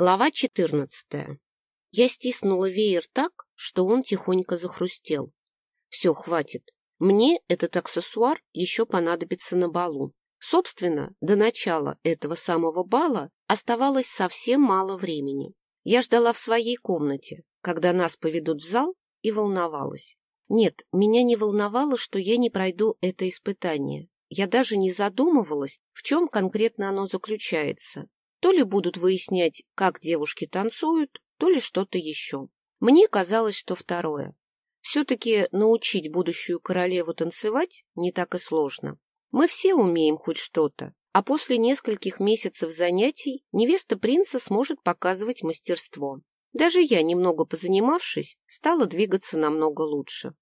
Глава 14. Я стиснула веер так, что он тихонько захрустел. Все, хватит. Мне этот аксессуар еще понадобится на балу. Собственно, до начала этого самого бала оставалось совсем мало времени. Я ждала в своей комнате, когда нас поведут в зал, и волновалась. Нет, меня не волновало, что я не пройду это испытание. Я даже не задумывалась, в чем конкретно оно заключается. То ли будут выяснять, как девушки танцуют, то ли что-то еще. Мне казалось, что второе. Все-таки научить будущую королеву танцевать не так и сложно. Мы все умеем хоть что-то, а после нескольких месяцев занятий невеста принца сможет показывать мастерство. Даже я, немного позанимавшись, стала двигаться намного лучше.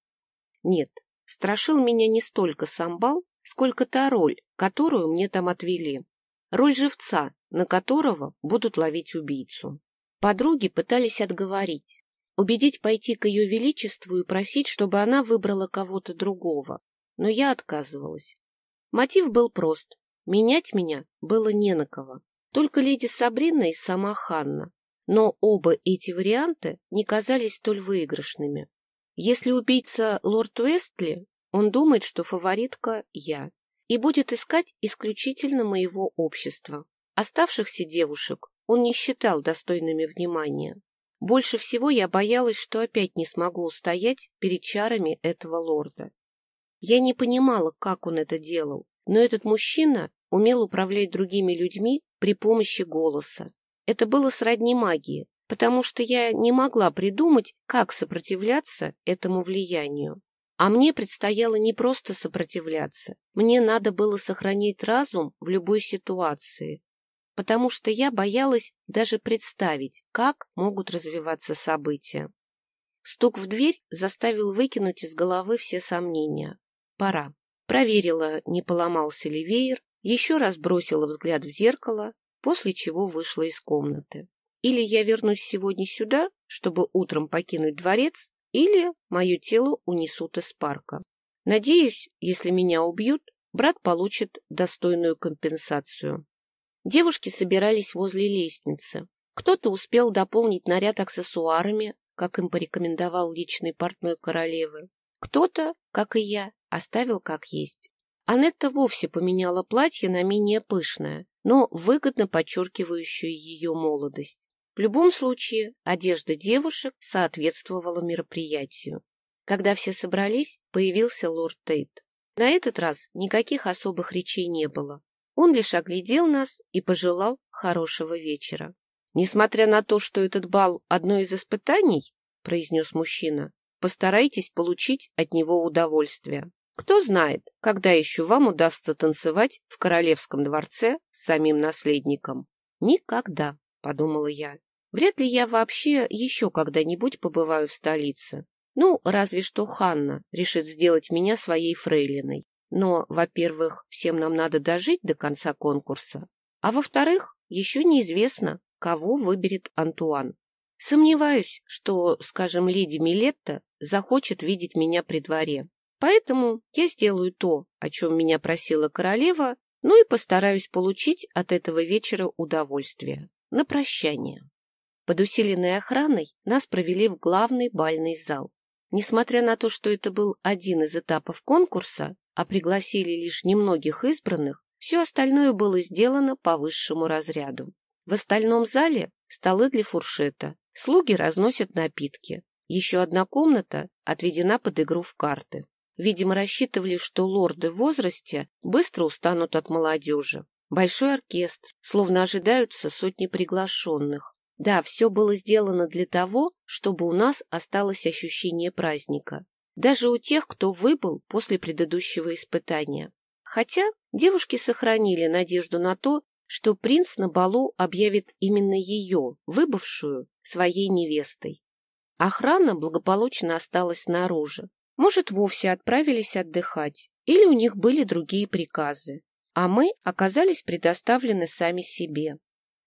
Нет, страшил меня не столько сам бал, сколько та роль, которую мне там отвели. Роль живца, на которого будут ловить убийцу. Подруги пытались отговорить, убедить пойти к ее величеству и просить, чтобы она выбрала кого-то другого, но я отказывалась. Мотив был прост. Менять меня было не на кого. Только леди Сабрина и сама Ханна. Но оба эти варианта не казались столь выигрышными. Если убийца лорд Уэстли, он думает, что фаворитка я, и будет искать исключительно моего общества. Оставшихся девушек он не считал достойными внимания. Больше всего я боялась, что опять не смогу устоять перед чарами этого лорда. Я не понимала, как он это делал, но этот мужчина умел управлять другими людьми при помощи голоса. Это было сродни магии, потому что я не могла придумать, как сопротивляться этому влиянию. А мне предстояло не просто сопротивляться, мне надо было сохранить разум в любой ситуации, потому что я боялась даже представить, как могут развиваться события. Стук в дверь заставил выкинуть из головы все сомнения. Пора. Проверила, не поломался ли веер, еще раз бросила взгляд в зеркало, после чего вышла из комнаты. Или я вернусь сегодня сюда, чтобы утром покинуть дворец, или мое тело унесут из парка. Надеюсь, если меня убьют, брат получит достойную компенсацию. Девушки собирались возле лестницы. Кто-то успел дополнить наряд аксессуарами, как им порекомендовал личный портной королевы. Кто-то, как и я, оставил как есть. Анетта вовсе поменяла платье на менее пышное, но выгодно подчеркивающее ее молодость. В любом случае, одежда девушек соответствовала мероприятию. Когда все собрались, появился лорд Тейт. На этот раз никаких особых речей не было. Он лишь оглядел нас и пожелал хорошего вечера. — Несмотря на то, что этот бал — одно из испытаний, — произнес мужчина, — постарайтесь получить от него удовольствие. Кто знает, когда еще вам удастся танцевать в королевском дворце с самим наследником? — Никогда, — подумала я. Вряд ли я вообще еще когда-нибудь побываю в столице. Ну, разве что Ханна решит сделать меня своей фрейлиной. Но, во-первых, всем нам надо дожить до конца конкурса, а во-вторых, еще неизвестно, кого выберет Антуан. Сомневаюсь, что, скажем, леди Милетта захочет видеть меня при дворе. Поэтому я сделаю то, о чем меня просила королева, ну и постараюсь получить от этого вечера удовольствие. На прощание. Под усиленной охраной нас провели в главный бальный зал. Несмотря на то, что это был один из этапов конкурса, а пригласили лишь немногих избранных, все остальное было сделано по высшему разряду. В остальном зале столы для фуршета, слуги разносят напитки. Еще одна комната отведена под игру в карты. Видимо, рассчитывали, что лорды в возрасте быстро устанут от молодежи. Большой оркестр, словно ожидаются сотни приглашенных. Да, все было сделано для того, чтобы у нас осталось ощущение праздника даже у тех, кто выбыл после предыдущего испытания. Хотя девушки сохранили надежду на то, что принц на балу объявит именно ее, выбывшую, своей невестой. Охрана благополучно осталась снаружи. Может, вовсе отправились отдыхать, или у них были другие приказы, а мы оказались предоставлены сами себе.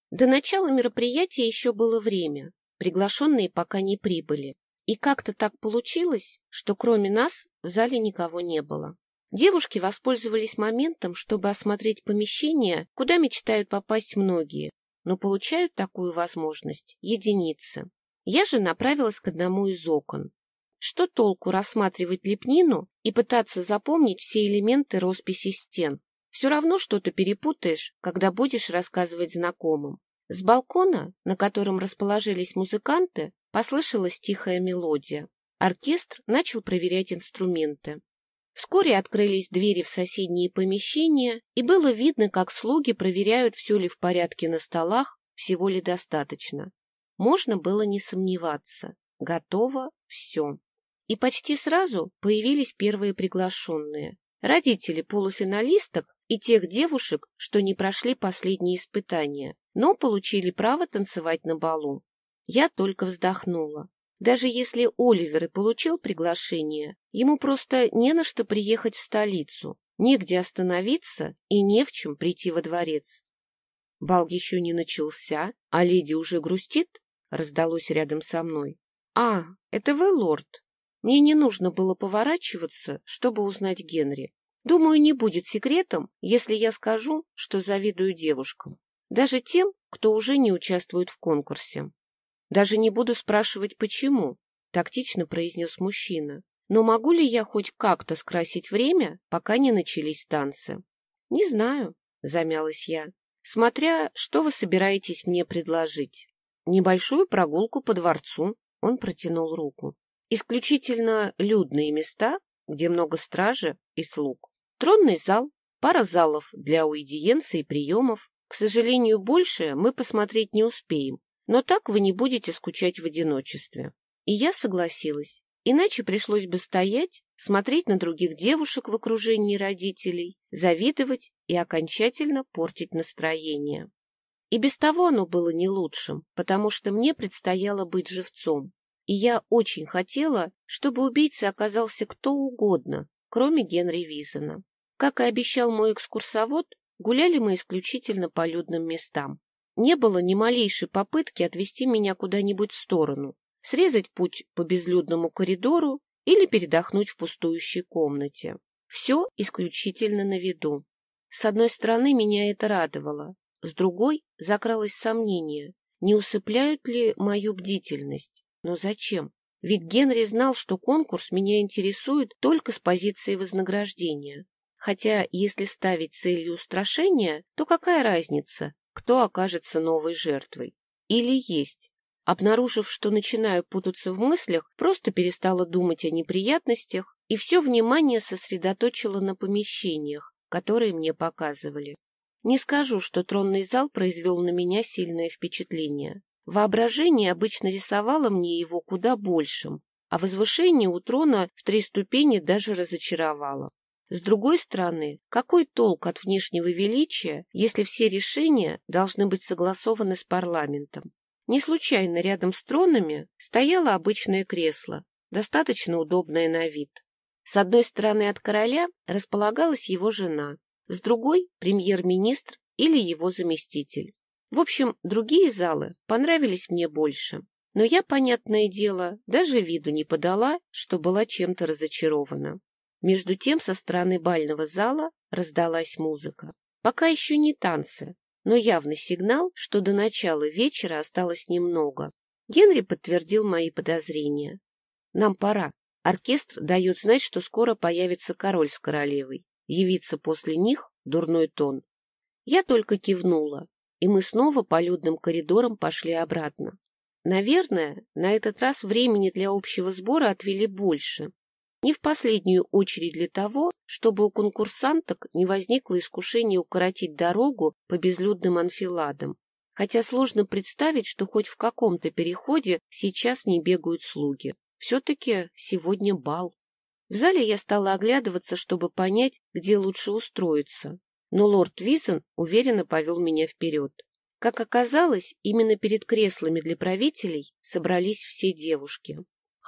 До начала мероприятия еще было время, приглашенные пока не прибыли. И как-то так получилось, что кроме нас в зале никого не было. Девушки воспользовались моментом, чтобы осмотреть помещение, куда мечтают попасть многие, но получают такую возможность единицы. Я же направилась к одному из окон. Что толку рассматривать лепнину и пытаться запомнить все элементы росписи стен? Все равно что-то перепутаешь, когда будешь рассказывать знакомым. С балкона, на котором расположились музыканты, послышалась тихая мелодия. Оркестр начал проверять инструменты. Вскоре открылись двери в соседние помещения, и было видно, как слуги проверяют, все ли в порядке на столах, всего ли достаточно. Можно было не сомневаться. Готово все. И почти сразу появились первые приглашенные. Родители полуфиналисток и тех девушек, что не прошли последние испытания, но получили право танцевать на балу. Я только вздохнула. Даже если Оливер и получил приглашение, ему просто не на что приехать в столицу, негде остановиться и не в чем прийти во дворец. Бал еще не начался, а леди уже грустит, раздалось рядом со мной. — А, это вы, лорд? Мне не нужно было поворачиваться, чтобы узнать Генри. Думаю, не будет секретом, если я скажу, что завидую девушкам. Даже тем, кто уже не участвует в конкурсе. Даже не буду спрашивать, почему, — тактично произнес мужчина. Но могу ли я хоть как-то скрасить время, пока не начались танцы? — Не знаю, — замялась я, — смотря, что вы собираетесь мне предложить. Небольшую прогулку по дворцу, — он протянул руку. Исключительно людные места, где много стражи и слуг. Тронный зал, пара залов для уидиенции и приемов. К сожалению, больше мы посмотреть не успеем, но так вы не будете скучать в одиночестве. И я согласилась. Иначе пришлось бы стоять, смотреть на других девушек в окружении родителей, завидовать и окончательно портить настроение. И без того оно было не лучшим, потому что мне предстояло быть живцом. И я очень хотела, чтобы убийцей оказался кто угодно, кроме Генри Визена. Как и обещал мой экскурсовод, гуляли мы исключительно по людным местам. Не было ни малейшей попытки отвести меня куда-нибудь в сторону, срезать путь по безлюдному коридору или передохнуть в пустующей комнате. Все исключительно на виду. С одной стороны, меня это радовало, с другой закралось сомнение, не усыпляют ли мою бдительность. Но зачем? Ведь Генри знал, что конкурс меня интересует только с позиции вознаграждения. Хотя, если ставить целью устрашения, то какая разница, кто окажется новой жертвой. Или есть. Обнаружив, что начинаю путаться в мыслях, просто перестала думать о неприятностях и все внимание сосредоточила на помещениях, которые мне показывали. Не скажу, что тронный зал произвел на меня сильное впечатление. Воображение обычно рисовало мне его куда большим, а возвышение у трона в три ступени даже разочаровало. С другой стороны, какой толк от внешнего величия, если все решения должны быть согласованы с парламентом? Не случайно рядом с тронами стояло обычное кресло, достаточно удобное на вид. С одной стороны от короля располагалась его жена, с другой — премьер-министр или его заместитель. В общем, другие залы понравились мне больше, но я, понятное дело, даже виду не подала, что была чем-то разочарована. Между тем со стороны бального зала раздалась музыка. Пока еще не танцы, но явный сигнал, что до начала вечера осталось немного. Генри подтвердил мои подозрения. Нам пора. Оркестр дает знать, что скоро появится король с королевой. Явиться после них — дурной тон. Я только кивнула, и мы снова по людным коридорам пошли обратно. Наверное, на этот раз времени для общего сбора отвели больше, не в последнюю очередь для того, чтобы у конкурсанток не возникло искушение укоротить дорогу по безлюдным анфиладам, хотя сложно представить, что хоть в каком-то переходе сейчас не бегают слуги. Все-таки сегодня бал. В зале я стала оглядываться, чтобы понять, где лучше устроиться, но лорд Визен уверенно повел меня вперед. Как оказалось, именно перед креслами для правителей собрались все девушки.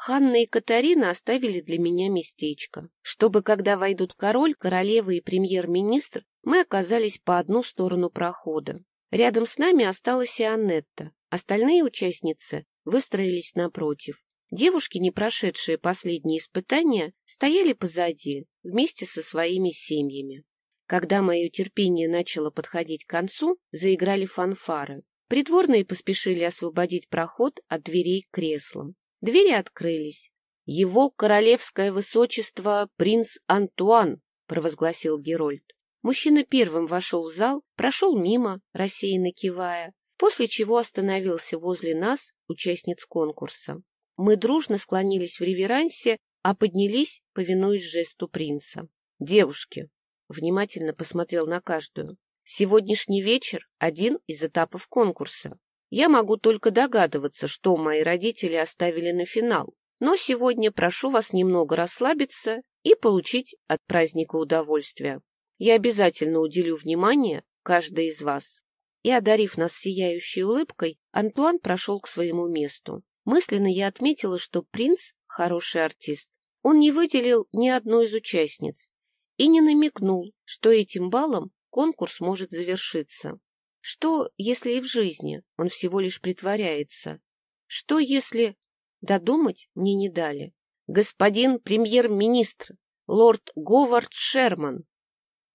Ханна и Катарина оставили для меня местечко, чтобы, когда войдут король, королева и премьер-министр, мы оказались по одну сторону прохода. Рядом с нами осталась и Аннетта. Остальные участницы выстроились напротив. Девушки, не прошедшие последние испытания, стояли позади, вместе со своими семьями. Когда мое терпение начало подходить к концу, заиграли фанфары. Придворные поспешили освободить проход от дверей к креслам. Двери открылись. «Его королевское высочество принц Антуан», — провозгласил Герольд. Мужчина первым вошел в зал, прошел мимо, рассеянно кивая, после чего остановился возле нас, участниц конкурса. Мы дружно склонились в реверансе, а поднялись, повинуясь жесту принца. «Девушки!» — внимательно посмотрел на каждую. «Сегодняшний вечер — один из этапов конкурса. Я могу только догадываться, что мои родители оставили на финал, но сегодня прошу вас немного расслабиться и получить от праздника удовольствие. Я обязательно уделю внимание каждой из вас». И, одарив нас сияющей улыбкой, Антуан прошел к своему месту. Мысленно я отметила, что принц — хороший артист. Он не выделил ни одну из участниц и не намекнул, что этим балом конкурс может завершиться. Что, если и в жизни он всего лишь притворяется? Что, если... Додумать мне не дали. Господин премьер-министр, лорд Говард Шерман.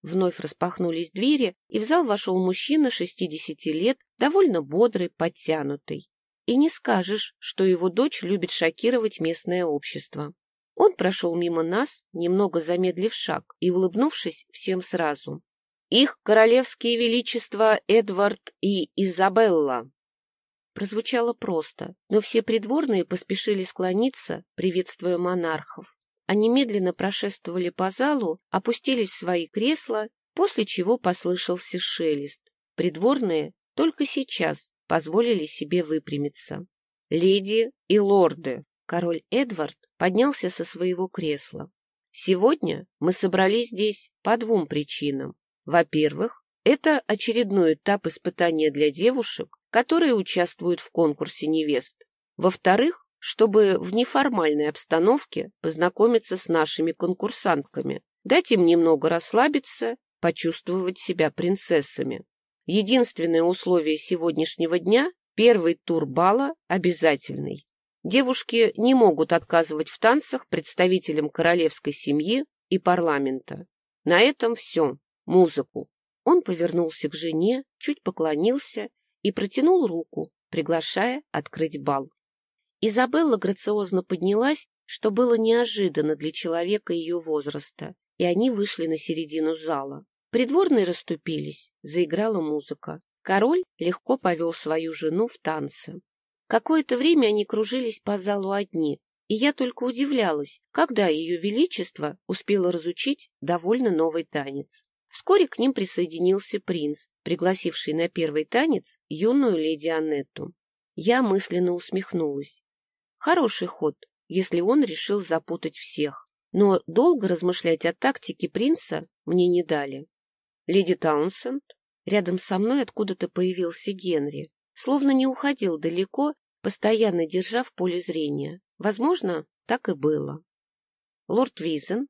Вновь распахнулись двери, и в зал вошел мужчина шестидесяти лет, довольно бодрый, подтянутый. И не скажешь, что его дочь любит шокировать местное общество. Он прошел мимо нас, немного замедлив шаг и улыбнувшись всем сразу. «Их королевские величества Эдвард и Изабелла!» Прозвучало просто, но все придворные поспешили склониться, приветствуя монархов. Они медленно прошествовали по залу, опустились в свои кресла, после чего послышался шелест. Придворные только сейчас позволили себе выпрямиться. «Леди и лорды!» Король Эдвард поднялся со своего кресла. «Сегодня мы собрались здесь по двум причинам. Во-первых, это очередной этап испытания для девушек, которые участвуют в конкурсе невест. Во-вторых, чтобы в неформальной обстановке познакомиться с нашими конкурсантками, дать им немного расслабиться, почувствовать себя принцессами. Единственное условие сегодняшнего дня – первый тур бала обязательный. Девушки не могут отказывать в танцах представителям королевской семьи и парламента. На этом все. Музыку. Он повернулся к жене, чуть поклонился и протянул руку, приглашая открыть бал. Изабелла грациозно поднялась, что было неожиданно для человека ее возраста, и они вышли на середину зала. Придворные расступились, заиграла музыка. Король легко повел свою жену в танцы. Какое-то время они кружились по залу одни, и я только удивлялась, когда ее величество успело разучить довольно новый танец. Вскоре к ним присоединился принц, пригласивший на первый танец юную леди Аннетту. Я мысленно усмехнулась. Хороший ход, если он решил запутать всех. Но долго размышлять о тактике принца мне не дали. Леди Таунсенд, рядом со мной откуда-то появился Генри, словно не уходил далеко, постоянно держа в поле зрения. Возможно, так и было. Лорд Визен.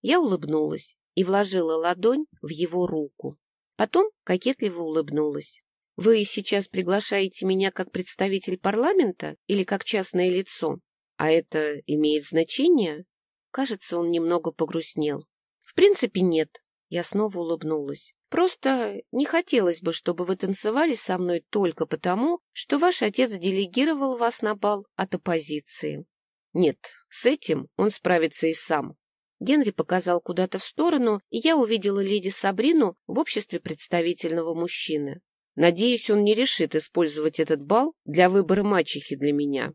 Я улыбнулась и вложила ладонь в его руку. Потом кокетливо улыбнулась. «Вы сейчас приглашаете меня как представитель парламента или как частное лицо? А это имеет значение?» Кажется, он немного погрустнел. «В принципе, нет. Я снова улыбнулась. Просто не хотелось бы, чтобы вы танцевали со мной только потому, что ваш отец делегировал вас на бал от оппозиции. Нет, с этим он справится и сам. Генри показал куда-то в сторону, и я увидела леди Сабрину в обществе представительного мужчины. Надеюсь, он не решит использовать этот бал для выбора мачехи для меня.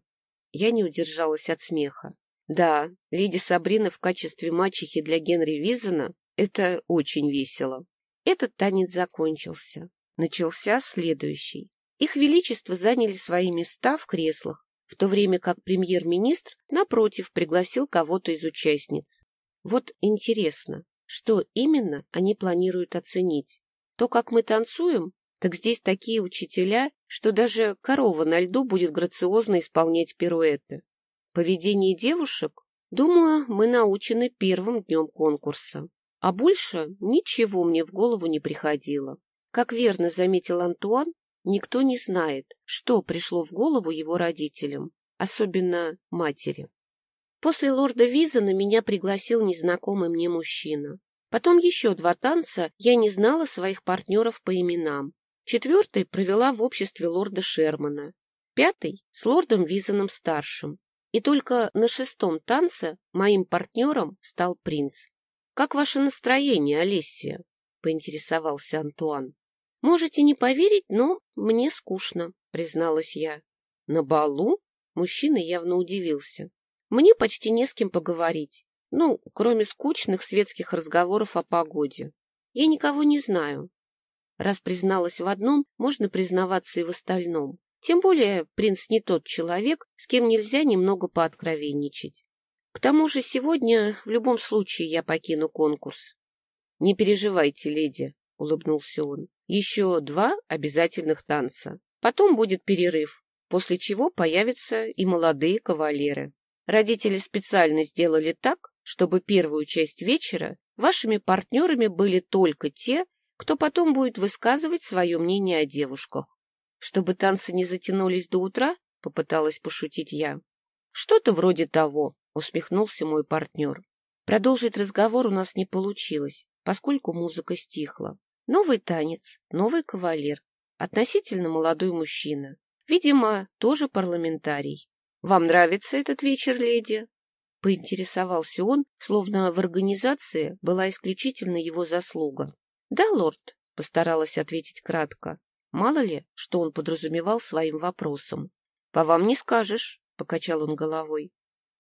Я не удержалась от смеха. Да, леди Сабрина в качестве мачехи для Генри Визена это очень весело. Этот танец закончился. Начался следующий. Их Величество заняли свои места в креслах, в то время как премьер-министр, напротив, пригласил кого-то из участниц. Вот интересно, что именно они планируют оценить? То, как мы танцуем? Так здесь такие учителя, что даже корова на льду будет грациозно исполнять пируэты. Поведение девушек? Думаю, мы научены первым днем конкурса. А больше ничего мне в голову не приходило. Как верно заметил Антуан, никто не знает, что пришло в голову его родителям, особенно матери. После лорда Визена меня пригласил незнакомый мне мужчина. Потом еще два танца, я не знала своих партнеров по именам. Четвертой провела в обществе лорда Шермана, пятой — с лордом Визаном-старшим. И только на шестом танце моим партнером стал принц. — Как ваше настроение, Олесия? — поинтересовался Антуан. — Можете не поверить, но мне скучно, — призналась я. — На балу? — мужчина явно удивился. — Мне почти не с кем поговорить. Ну, кроме скучных светских разговоров о погоде. Я никого не знаю. Раз призналась в одном, можно признаваться и в остальном. Тем более принц не тот человек, с кем нельзя немного пооткровенничать. К тому же сегодня в любом случае я покину конкурс. — Не переживайте, леди, — улыбнулся он. — Еще два обязательных танца. Потом будет перерыв, после чего появятся и молодые кавалеры. Родители специально сделали так, чтобы первую часть вечера вашими партнерами были только те, кто потом будет высказывать свое мнение о девушках. Чтобы танцы не затянулись до утра, попыталась пошутить я. Что-то вроде того, усмехнулся мой партнер. Продолжить разговор у нас не получилось, поскольку музыка стихла. Новый танец, новый кавалер, относительно молодой мужчина. Видимо, тоже парламентарий. Вам нравится этот вечер, леди? Поинтересовался он, словно в организации была исключительно его заслуга. Да, лорд, постаралась ответить кратко. Мало ли, что он подразумевал своим вопросом. По вам не скажешь, покачал он головой.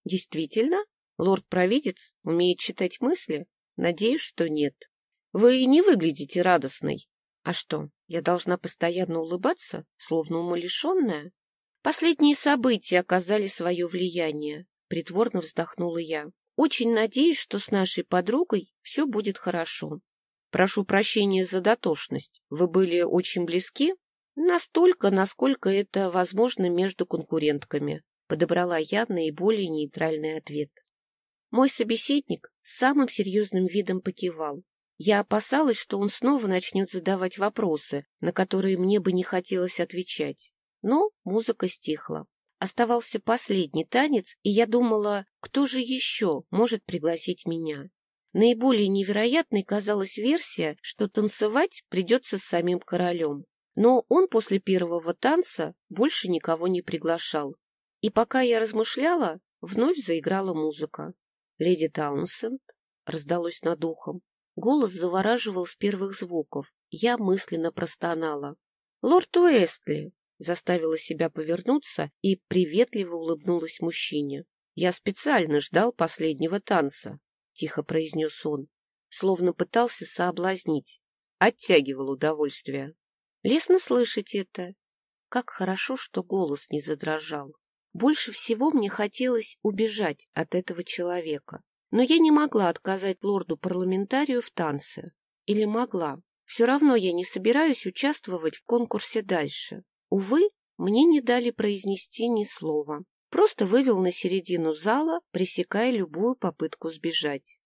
Действительно? Лорд-провидец умеет читать мысли? Надеюсь, что нет. Вы не выглядите радостной. А что, я должна постоянно улыбаться, словно умалишенная? Последние события оказали свое влияние. Притворно вздохнула я. Очень надеюсь, что с нашей подругой все будет хорошо. Прошу прощения за дотошность. Вы были очень близки? Настолько, насколько это возможно между конкурентками. Подобрала я наиболее нейтральный ответ. Мой собеседник с самым серьезным видом покивал. Я опасалась, что он снова начнет задавать вопросы, на которые мне бы не хотелось отвечать. Но музыка стихла. Оставался последний танец, и я думала, кто же еще может пригласить меня. Наиболее невероятной казалась версия, что танцевать придется с самим королем. Но он после первого танца больше никого не приглашал. И пока я размышляла, вновь заиграла музыка. «Леди Таунсенд» раздалось над ухом. Голос завораживал с первых звуков. Я мысленно простонала. «Лорд Уэстли!» Заставила себя повернуться и приветливо улыбнулась мужчине. «Я специально ждал последнего танца. — тихо произнес он, словно пытался соблазнить, оттягивал удовольствие. Лестно слышать это. Как хорошо, что голос не задрожал. Больше всего мне хотелось убежать от этого человека. Но я не могла отказать лорду-парламентарию в танце. Или могла. Все равно я не собираюсь участвовать в конкурсе дальше. Увы, мне не дали произнести ни слова просто вывел на середину зала, пресекая любую попытку сбежать.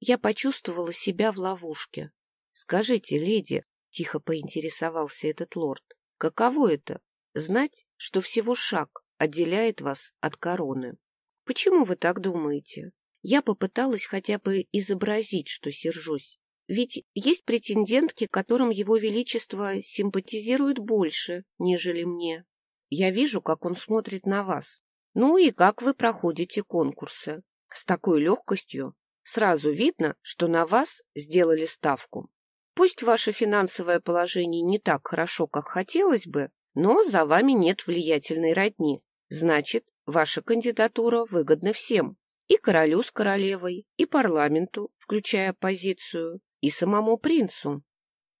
Я почувствовала себя в ловушке. — Скажите, леди, — тихо поинтересовался этот лорд, — каково это — знать, что всего шаг отделяет вас от короны? — Почему вы так думаете? Я попыталась хотя бы изобразить, что сержусь. Ведь есть претендентки, которым его величество симпатизирует больше, нежели мне. Я вижу, как он смотрит на вас, ну и как вы проходите конкурсы? С такой легкостью. Сразу видно, что на вас сделали ставку. Пусть ваше финансовое положение не так хорошо, как хотелось бы, но за вами нет влиятельной родни. Значит, ваша кандидатура выгодна всем. И королю с королевой, и парламенту, включая оппозицию, и самому принцу.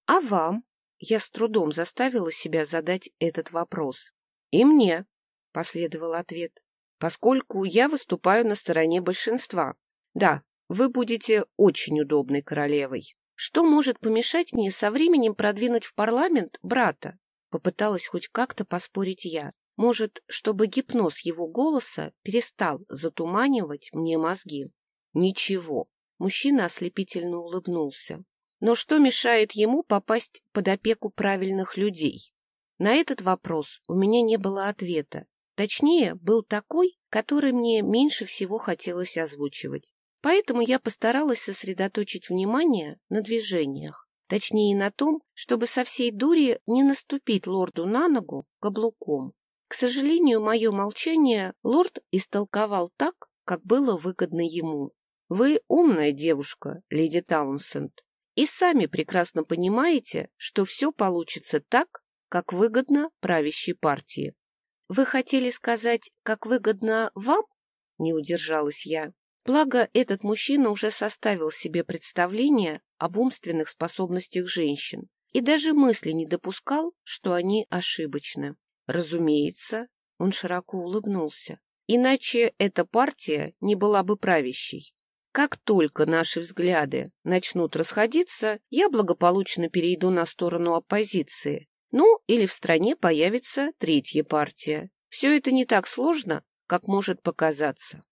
А вам? Я с трудом заставила себя задать этот вопрос. И мне, — последовал ответ поскольку я выступаю на стороне большинства. Да, вы будете очень удобной королевой. Что может помешать мне со временем продвинуть в парламент брата? Попыталась хоть как-то поспорить я. Может, чтобы гипноз его голоса перестал затуманивать мне мозги? Ничего. Мужчина ослепительно улыбнулся. Но что мешает ему попасть под опеку правильных людей? На этот вопрос у меня не было ответа, Точнее, был такой, который мне меньше всего хотелось озвучивать. Поэтому я постаралась сосредоточить внимание на движениях. Точнее, на том, чтобы со всей дури не наступить лорду на ногу каблуком. К сожалению, мое молчание лорд истолковал так, как было выгодно ему. Вы умная девушка, леди Таунсенд, и сами прекрасно понимаете, что все получится так, как выгодно правящей партии. Вы хотели сказать, как выгодно вам? Не удержалась я. Благо, этот мужчина уже составил себе представление об умственных способностях женщин и даже мысли не допускал, что они ошибочны. Разумеется, он широко улыбнулся. Иначе эта партия не была бы правящей. Как только наши взгляды начнут расходиться, я благополучно перейду на сторону оппозиции. Ну, или в стране появится третья партия. Все это не так сложно, как может показаться.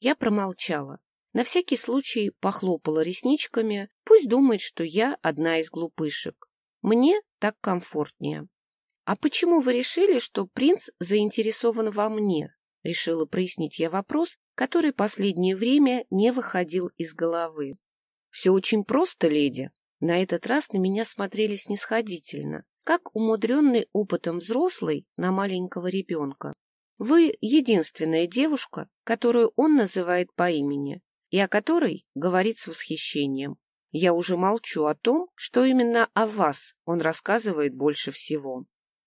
Я промолчала. На всякий случай похлопала ресничками. Пусть думает, что я одна из глупышек. Мне так комфортнее. — А почему вы решили, что принц заинтересован во мне? — решила прояснить я вопрос, который последнее время не выходил из головы. — Все очень просто, леди. На этот раз на меня смотрели снисходительно, как умудренный опытом взрослый на маленького ребенка. Вы единственная девушка, которую он называет по имени, и о которой говорит с восхищением. Я уже молчу о том, что именно о вас он рассказывает больше всего.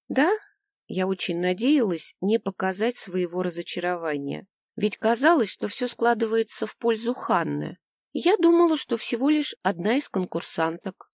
Да, я очень надеялась не показать своего разочарования, ведь казалось, что все складывается в пользу Ханны. Я думала, что всего лишь одна из конкурсанток.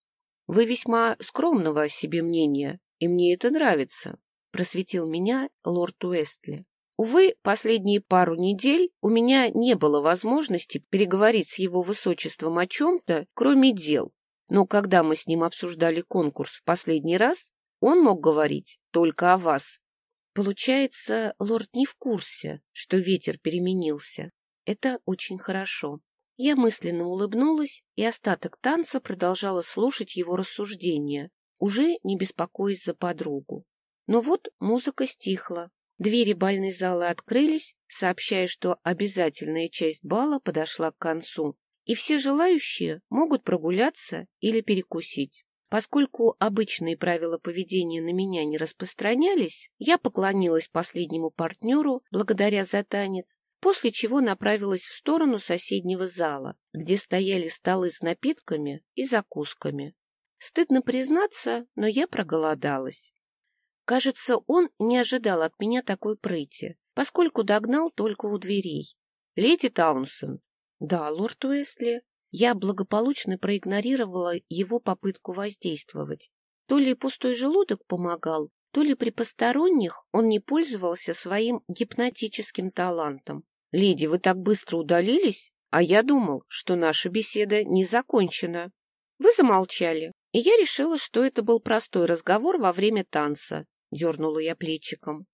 Вы весьма скромного о себе мнения, и мне это нравится просветил меня лорд Уэстли. Увы, последние пару недель у меня не было возможности переговорить с его высочеством о чем-то, кроме дел. Но когда мы с ним обсуждали конкурс в последний раз, он мог говорить только о вас. Получается, лорд не в курсе, что ветер переменился. Это очень хорошо. Я мысленно улыбнулась и остаток танца продолжала слушать его рассуждения, уже не беспокоясь за подругу. Но вот музыка стихла. Двери бальной залы открылись, сообщая, что обязательная часть бала подошла к концу, и все желающие могут прогуляться или перекусить. Поскольку обычные правила поведения на меня не распространялись, я поклонилась последнему партнеру, благодаря за танец, после чего направилась в сторону соседнего зала, где стояли столы с напитками и закусками. Стыдно признаться, но я проголодалась. Кажется, он не ожидал от меня такой прыти, поскольку догнал только у дверей. — Леди Таунсен. — Да, лорд Уэсли. Я благополучно проигнорировала его попытку воздействовать. То ли пустой желудок помогал, то ли при посторонних он не пользовался своим гипнотическим талантом. — Леди, вы так быстро удалились? А я думал, что наша беседа не закончена. Вы замолчали, и я решила, что это был простой разговор во время танца. — дернула я плечиком.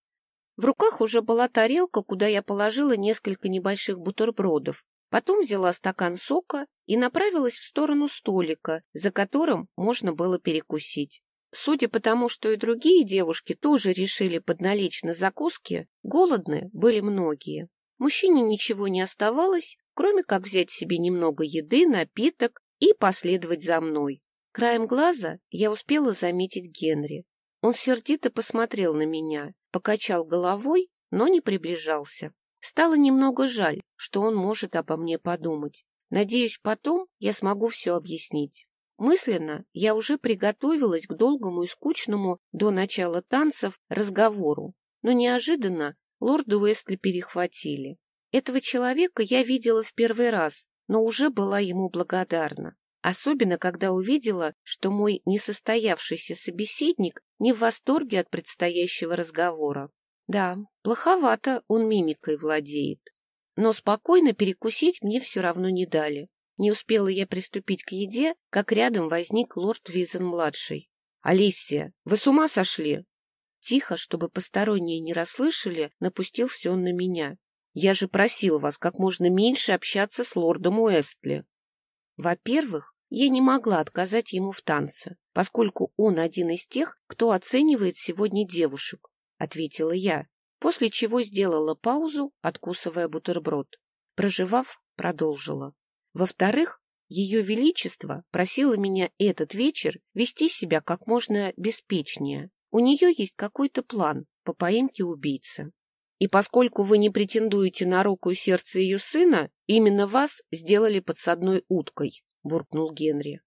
В руках уже была тарелка, куда я положила несколько небольших бутербродов. Потом взяла стакан сока и направилась в сторону столика, за которым можно было перекусить. Судя по тому, что и другие девушки тоже решили подналечь на закуски, голодны были многие. Мужчине ничего не оставалось, кроме как взять себе немного еды, напиток и последовать за мной. Краем глаза я успела заметить Генри. Он сердито посмотрел на меня, покачал головой, но не приближался. Стало немного жаль, что он может обо мне подумать. Надеюсь, потом я смогу все объяснить. Мысленно я уже приготовилась к долгому и скучному до начала танцев разговору, но неожиданно лорда Уэстли перехватили. Этого человека я видела в первый раз, но уже была ему благодарна. Особенно, когда увидела, что мой несостоявшийся собеседник не в восторге от предстоящего разговора. Да, плоховато он мимикой владеет. Но спокойно перекусить мне все равно не дали. Не успела я приступить к еде, как рядом возник лорд Визен-младший. — Алисия, вы с ума сошли? Тихо, чтобы посторонние не расслышали, напустился он на меня. Я же просил вас как можно меньше общаться с лордом Уэстли. Во-первых, я не могла отказать ему в танце, поскольку он один из тех, кто оценивает сегодня девушек, — ответила я, после чего сделала паузу, откусывая бутерброд. Проживав, продолжила. Во-вторых, Ее Величество просило меня этот вечер вести себя как можно беспечнее. У нее есть какой-то план по поимке убийцы. И поскольку вы не претендуете на руку и сердце ее сына, именно вас сделали подсадной уткой, — буркнул Генри.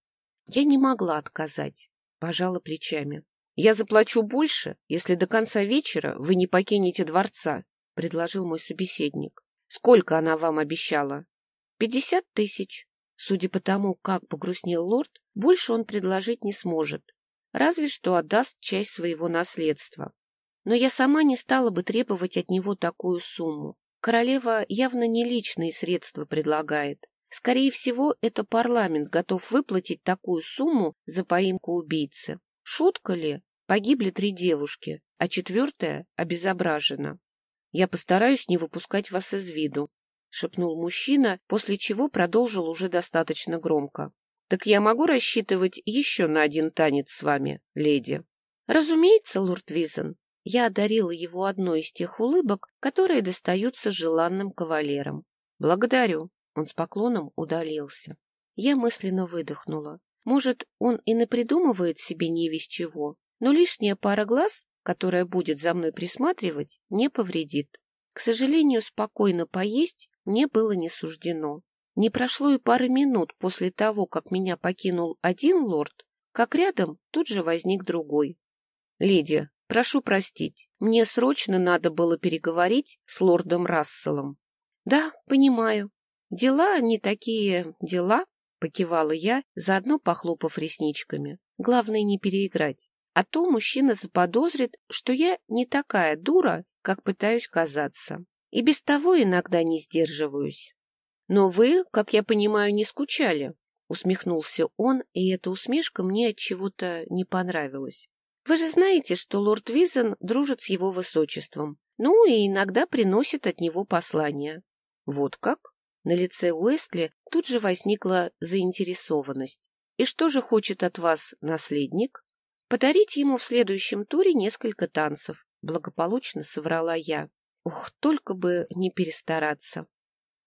Я не могла отказать, пожала плечами. Я заплачу больше, если до конца вечера вы не покинете дворца, — предложил мой собеседник. Сколько она вам обещала? Пятьдесят тысяч. Судя по тому, как погрустнел лорд, больше он предложить не сможет. Разве что отдаст часть своего наследства. Но я сама не стала бы требовать от него такую сумму. Королева явно не личные средства предлагает. Скорее всего, это парламент готов выплатить такую сумму за поимку убийцы. Шутка ли? Погибли три девушки, а четвертая обезображена. Я постараюсь не выпускать вас из виду. — шепнул мужчина, после чего продолжил уже достаточно громко. — Так я могу рассчитывать еще на один танец с вами, леди? — Разумеется, лорд Визен. Я одарила его одной из тех улыбок, которые достаются желанным кавалерам. — Благодарю. Он с поклоном удалился. Я мысленно выдохнула. Может, он и напридумывает себе не весь чего, но лишняя пара глаз, которая будет за мной присматривать, не повредит. К сожалению, спокойно поесть мне было не суждено. Не прошло и пары минут после того, как меня покинул один лорд, как рядом тут же возник другой. — Леди, прошу простить, мне срочно надо было переговорить с лордом Расселом. — Да, понимаю. Дела не такие дела, — покивала я, заодно похлопав ресничками. Главное не переиграть. А то мужчина заподозрит, что я не такая дура, как пытаюсь казаться. И без того иногда не сдерживаюсь. Но вы, как я понимаю, не скучали, усмехнулся он, и эта усмешка мне от чего-то не понравилась. Вы же знаете, что лорд Визен дружит с его высочеством, ну и иногда приносит от него послания. Вот как? На лице Уэстли тут же возникла заинтересованность. И что же хочет от вас наследник? Подарить ему в следующем туре несколько танцев, Благополучно соврала я. Ух, только бы не перестараться.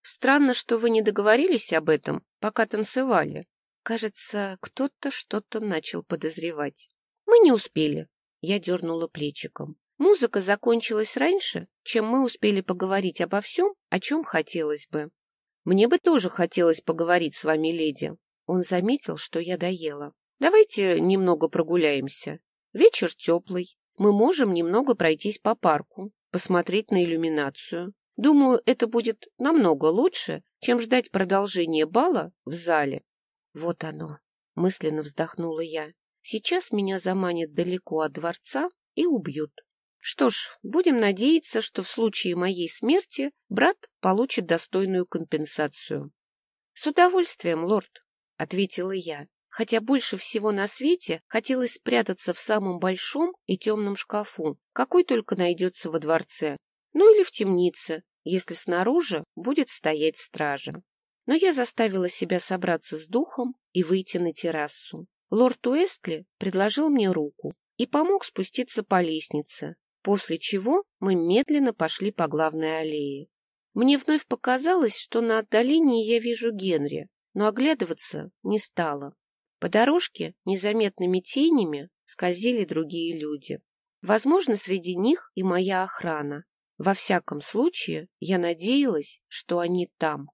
Странно, что вы не договорились об этом, пока танцевали. Кажется, кто-то что-то начал подозревать. Мы не успели. Я дернула плечиком. Музыка закончилась раньше, чем мы успели поговорить обо всем, о чем хотелось бы. Мне бы тоже хотелось поговорить с вами, леди. Он заметил, что я доела. Давайте немного прогуляемся. Вечер теплый, мы можем немного пройтись по парку, посмотреть на иллюминацию. Думаю, это будет намного лучше, чем ждать продолжения бала в зале. Вот оно, мысленно вздохнула я. Сейчас меня заманят далеко от дворца и убьют. Что ж, будем надеяться, что в случае моей смерти брат получит достойную компенсацию. — С удовольствием, лорд, — ответила я, хотя больше всего на свете хотелось спрятаться в самом большом и темном шкафу, какой только найдется во дворце, ну или в темнице, если снаружи будет стоять стража. Но я заставила себя собраться с духом и выйти на террасу. Лорд Уэстли предложил мне руку и помог спуститься по лестнице, после чего мы медленно пошли по главной аллее. Мне вновь показалось, что на отдалении я вижу Генри, но оглядываться не стала. По дорожке незаметными тенями скользили другие люди. Возможно, среди них и моя охрана. Во всяком случае, я надеялась, что они там.